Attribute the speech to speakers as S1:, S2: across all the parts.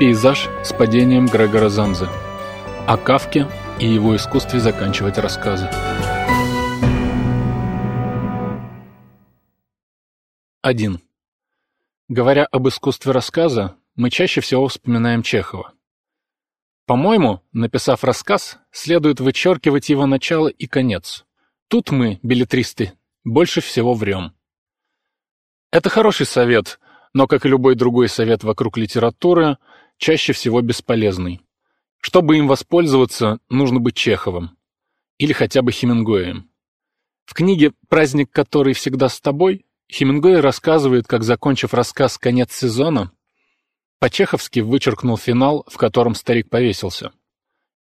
S1: Пейзаж с падением Грегора Замзы. О Кавке и его искусстве заканчивать рассказы. Один. Говоря об искусстве рассказа, мы чаще всего вспоминаем Чехова. По-моему, написав рассказ, следует вычеркивать его начало и конец. Тут мы, билетристы, больше всего врем. Это хороший совет, но, как и любой другой совет вокруг литературы, чаще всего бесполезный. Чтобы им воспользоваться, нужно быть Чеховым. Или хотя бы Хемингуэем. В книге «Праздник, который всегда с тобой» Хемингуэй рассказывает, как, закончив рассказ «Конец сезона», по-чеховски вычеркнул финал, в котором старик повесился.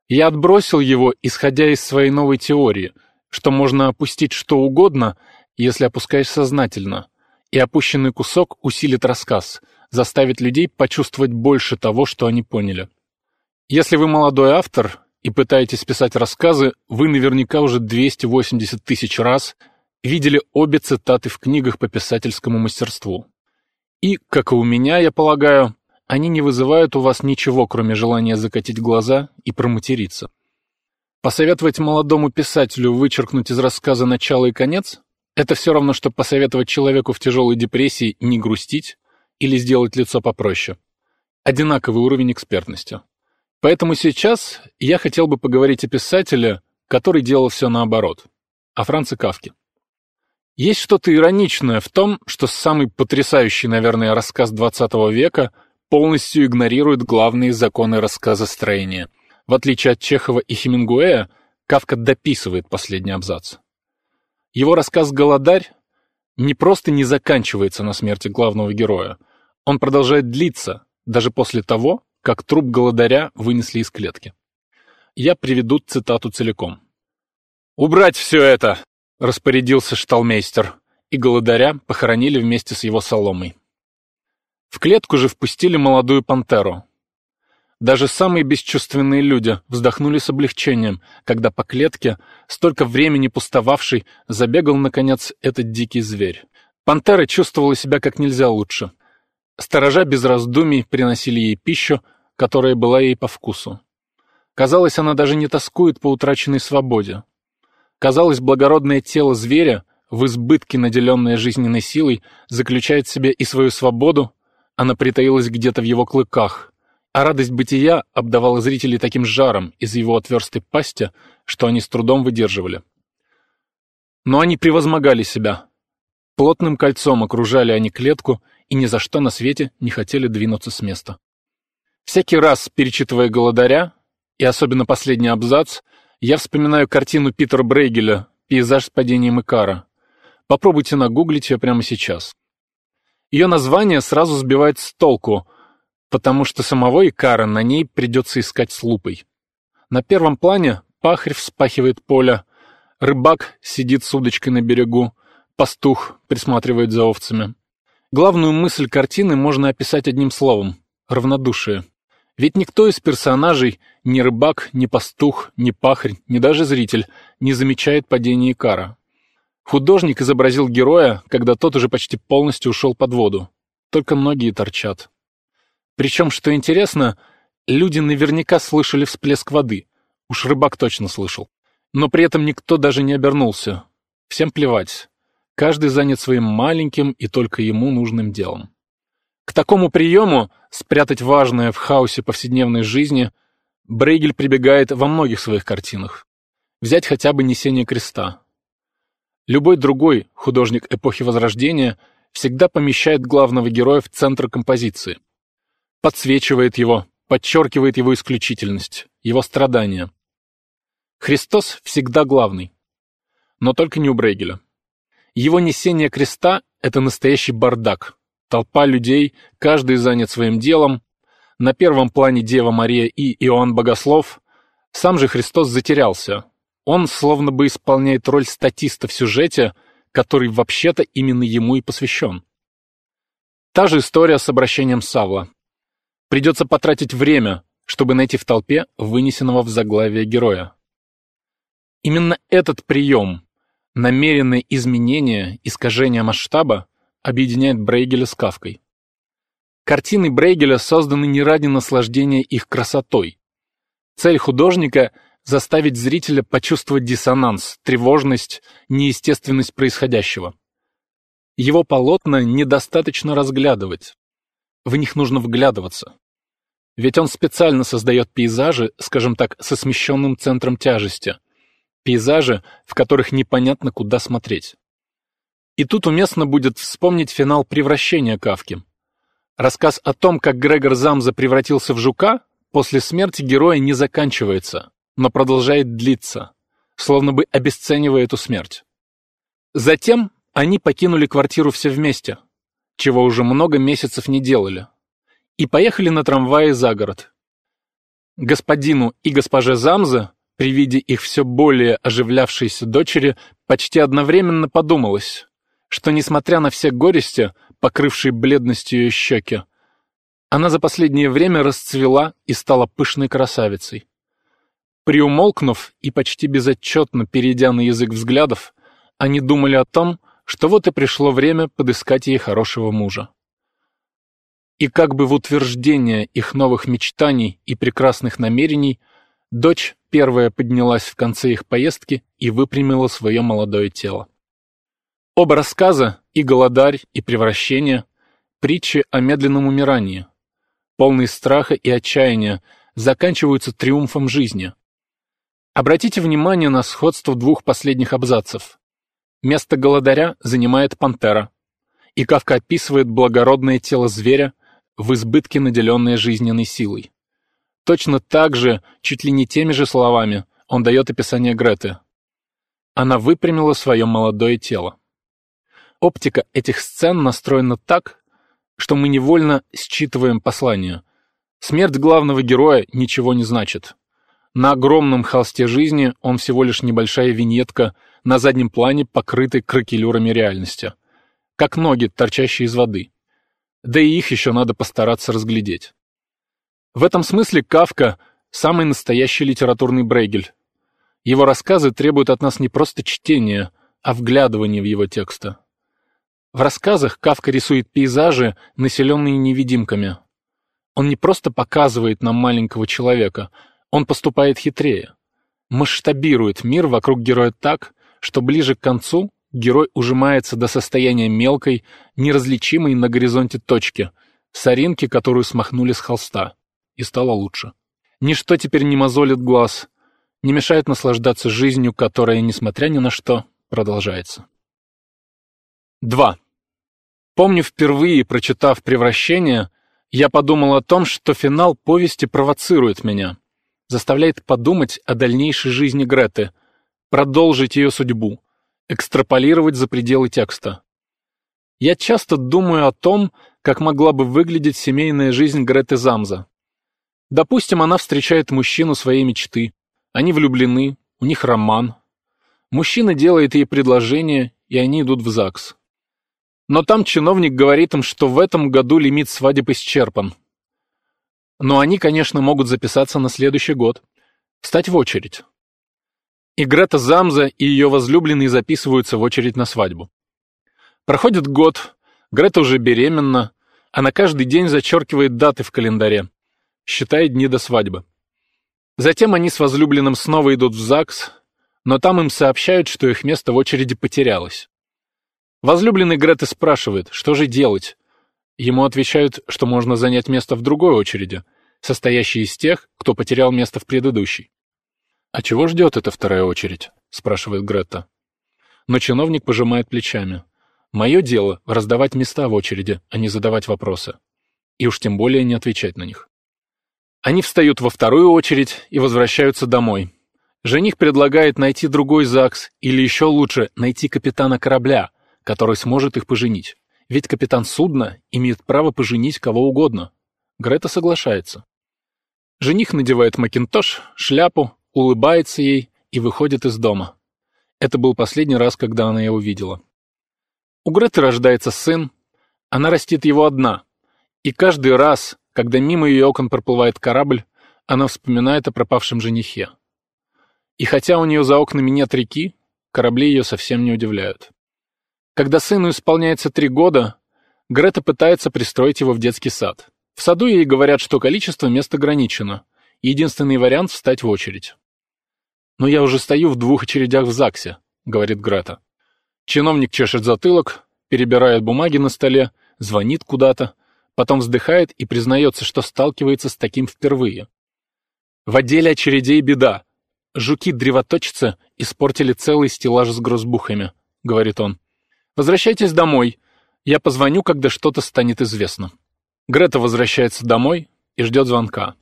S1: Я отбросил его, исходя из своей новой теории, что можно опустить что угодно, если опускаешь сознательно, и опущенный кусок усилит рассказ — заставить людей почувствовать больше того, что они поняли. Если вы молодой автор и пытаетесь писать рассказы, вы наверняка уже 280 тысяч раз видели обе цитаты в книгах по писательскому мастерству. И, как и у меня, я полагаю, они не вызывают у вас ничего, кроме желания закатить глаза и проматериться. Посоветовать молодому писателю вычеркнуть из рассказа начало и конец – это все равно, что посоветовать человеку в тяжелой депрессии не грустить, или сделать лицо попроще. Одинаковый уровень экспертности. Поэтому сейчас я хотел бы поговорить о писателе, который делал все наоборот, о Франце Кавке. Есть что-то ироничное в том, что самый потрясающий, наверное, рассказ XX века полностью игнорирует главные законы рассказостроения. В отличие от Чехова и Хемингуэя, Кавка дописывает последний абзац. Его рассказ «Голодарь» не просто не заканчивается на смерти главного героя, он продолжает длиться, даже после того, как труп голодаря вынесли из клетки. Я приведу цитату целиком. «Убрать все это!» — распорядился шталмейстер, и голодаря похоронили вместе с его соломой. В клетку же впустили молодую пантеру. Даже самые бесчувственные люди вздохнули с облегчением, когда по клетке, столько времени пустовавший, забегал, наконец, этот дикий зверь. Пантера чувствовала себя как нельзя лучше. Сторожа без раздумий приносили ей пищу, которая была ей по вкусу. Казалось, она даже не тоскует по утраченной свободе. Казалось, благородное тело зверя, в избытке наделенное жизненной силой, заключает в себе и свою свободу, она притаилась где-то в его клыках, а радость бытия обдавала зрителей таким жаром из его отверстой пасти, что они с трудом выдерживали. Но они превозмогали себя. Плотным кольцом окружали они клетку и ни за что на свете не хотели двинуться с места. Всякий раз, перечитывая «Голодаря», и особенно последний абзац, я вспоминаю картину Питера Брейгеля «Пейзаж с падением Икара». Попробуйте нагуглить ее прямо сейчас. Ее название сразу сбивает с толку, потому что самого Икара на ней придется искать с лупой. На первом плане пахарь вспахивает поле, рыбак сидит с удочкой на берегу, пастух присматривает за овцами. Главную мысль картины можно описать одним словом — равнодушие. Ведь никто из персонажей, ни рыбак, ни пастух, ни пахарь, ни даже зритель, не замечает падения Икара. Художник изобразил героя, когда тот уже почти полностью ушел под воду. Только многие торчат. Причем, что интересно, люди наверняка слышали всплеск воды. Уж рыбак точно слышал. Но при этом никто даже не обернулся. Всем плевать. Каждый занят своим маленьким и только ему нужным делом. К такому приему, спрятать важное в хаосе повседневной жизни, Брейгель прибегает во многих своих картинах. Взять хотя бы «Несение креста». Любой другой художник эпохи Возрождения всегда помещает главного героя в центр композиции. Подсвечивает его, подчеркивает его исключительность, его страдания. Христос всегда главный. Но только не у Брейгеля. Его несение креста — это настоящий бардак. Толпа людей, каждый занят своим делом. На первом плане Дева Мария и Иоанн Богослов. Сам же Христос затерялся. Он словно бы исполняет роль статиста в сюжете, который вообще-то именно ему и посвящен. Та же история с обращением Савла. Придется потратить время, чтобы найти в толпе вынесенного в заглавие героя. Именно этот прием, Намеренное изменение, искажение масштаба объединяет Брейгеля с Кавкой. Картины Брейгеля созданы не ради наслаждения их красотой. Цель художника — заставить зрителя почувствовать диссонанс, тревожность, неестественность происходящего. Его полотна недостаточно разглядывать. В них нужно вглядываться. Ведь он специально создает пейзажи, скажем так, со смещенным центром тяжести. Пейзажи, в которых непонятно, куда смотреть. И тут уместно будет вспомнить финал «Превращения» Кавки. Рассказ о том, как Грегор Замза превратился в жука, после смерти героя не заканчивается, но продолжает длиться, словно бы обесценивая эту смерть. Затем они покинули квартиру все вместе, чего уже много месяцев не делали и поехали на трамвае за город. Господину и госпоже Замзе, при виде их все более оживлявшейся дочери, почти одновременно подумалось, что, несмотря на все горести, покрывшие бледностью ее щеки, она за последнее время расцвела и стала пышной красавицей. Приумолкнув и почти безотчетно перейдя на язык взглядов, они думали о том, что вот и пришло время подыскать ей хорошего мужа. И как бы в утверждение их новых мечтаний и прекрасных намерений, дочь первая поднялась в конце их поездки и выпрямила свое молодое тело. Оба рассказа, и «Голодарь», и «Превращение» — притчи о медленном умирании, полные страха и отчаяния, заканчиваются триумфом жизни. Обратите внимание на сходство двух последних абзацев. Место голодаря занимает пантера, и Кавка описывает благородное тело зверя, в избытке наделенная жизненной силой. Точно так же, чуть ли не теми же словами, он дает описание Греты. Она выпрямила свое молодое тело. Оптика этих сцен настроена так, что мы невольно считываем послание. Смерть главного героя ничего не значит. На огромном холсте жизни он всего лишь небольшая виньетка на заднем плане, покрытой кракелюрами реальности. Как ноги, торчащие из воды да и их еще надо постараться разглядеть. В этом смысле Кавка — самый настоящий литературный Брейгель. Его рассказы требуют от нас не просто чтения, а вглядывания в его тексты. В рассказах Кавка рисует пейзажи, населенные невидимками. Он не просто показывает нам маленького человека, он поступает хитрее. Масштабирует мир вокруг героя так, что ближе к концу герой ужимается до состояния мелкой, неразличимой на горизонте точки, соринки, которую смахнули с холста, и стало лучше. Ничто теперь не мозолит глаз, не мешает наслаждаться жизнью, которая, несмотря ни на что, продолжается. 2. Помню, впервые прочитав «Превращение», я подумал о том, что финал повести провоцирует меня, заставляет подумать о дальнейшей жизни Греты, продолжить ее судьбу, экстраполировать за пределы текста. Я часто думаю о том, как могла бы выглядеть семейная жизнь Греты Замза. Допустим, она встречает мужчину своей мечты. Они влюблены, у них роман. Мужчина делает ей предложение, и они идут в ЗАГС. Но там чиновник говорит им, что в этом году лимит свадеб исчерпан. Но они, конечно, могут записаться на следующий год. Встать в очередь. И Грета Замза и ее возлюбленный записываются в очередь на свадьбу. Проходит год, Грета уже беременна, она каждый день зачеркивает даты в календаре, считает дни до свадьбы. Затем они с возлюбленным снова идут в ЗАГС, но там им сообщают, что их место в очереди потерялось. Возлюбленный Греты спрашивает, что же делать. Ему отвечают, что можно занять место в другой очереди, состоящей из тех, кто потерял место в предыдущей. «А чего ждет эта вторая очередь?» — спрашивает Гретта. Но чиновник пожимает плечами. «Мое дело — раздавать места в очереди, а не задавать вопросы. И уж тем более не отвечать на них». Они встают во вторую очередь и возвращаются домой. Жених предлагает найти другой ЗАГС, или еще лучше, найти капитана корабля, который сможет их поженить. Ведь капитан судна имеет право поженить кого угодно. Грета соглашается. Жених надевает макинтош, шляпу, улыбается ей и выходит из дома. Это был последний раз, когда она его видела. У Греты рождается сын, она растит его одна, и каждый раз, когда мимо ее окон проплывает корабль, она вспоминает о пропавшем женихе. И хотя у нее за окнами нет реки, корабли ее совсем не удивляют. Когда сыну исполняется три года, Грета пытается пристроить его в детский сад. В саду ей говорят, что количество мест ограничено. Единственный вариант — встать в очередь. «Но я уже стою в двух очередях в ЗАГСе», — говорит Грета. Чиновник чешет затылок, перебирает бумаги на столе, звонит куда-то, потом вздыхает и признается, что сталкивается с таким впервые. В отделе очередей беда. Жуки-древоточцы испортили целый стеллаж с грозбухами, говорит он. Возвращайтесь домой. Я позвоню, когда что-то станет известно. Грета возвращается домой и ждет звонка.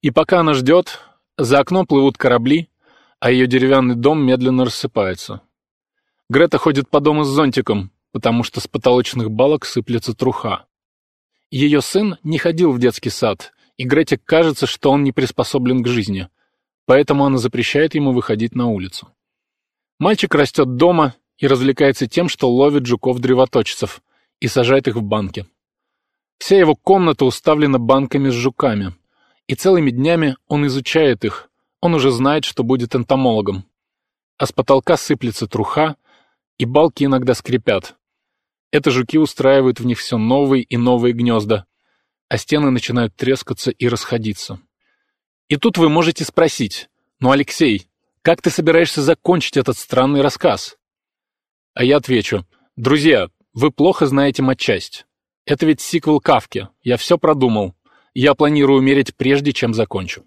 S1: И пока она ждет, за окном плывут корабли, а ее деревянный дом медленно рассыпается. Грета ходит по дому с зонтиком, потому что с потолочных балок сыплется труха. Ее сын не ходил в детский сад и Грете кажется, что он не приспособлен к жизни, поэтому она запрещает ему выходить на улицу. Мальчик растет дома и развлекается тем, что ловит жуков-древоточцев и сажает их в банки. Вся его комната уставлена банками с жуками, и целыми днями он изучает их, он уже знает, что будет энтомологом. А с потолка сыплется труха, и балки иногда скрипят. Это жуки устраивают в них все новые и новые гнезда, а стены начинают трескаться и расходиться. И тут вы можете спросить, ну, Алексей, как ты собираешься закончить этот странный рассказ? А я отвечу, друзья, вы плохо знаете матчасть. Это ведь сиквел Кавки, я все продумал. Я планирую умереть прежде, чем закончу.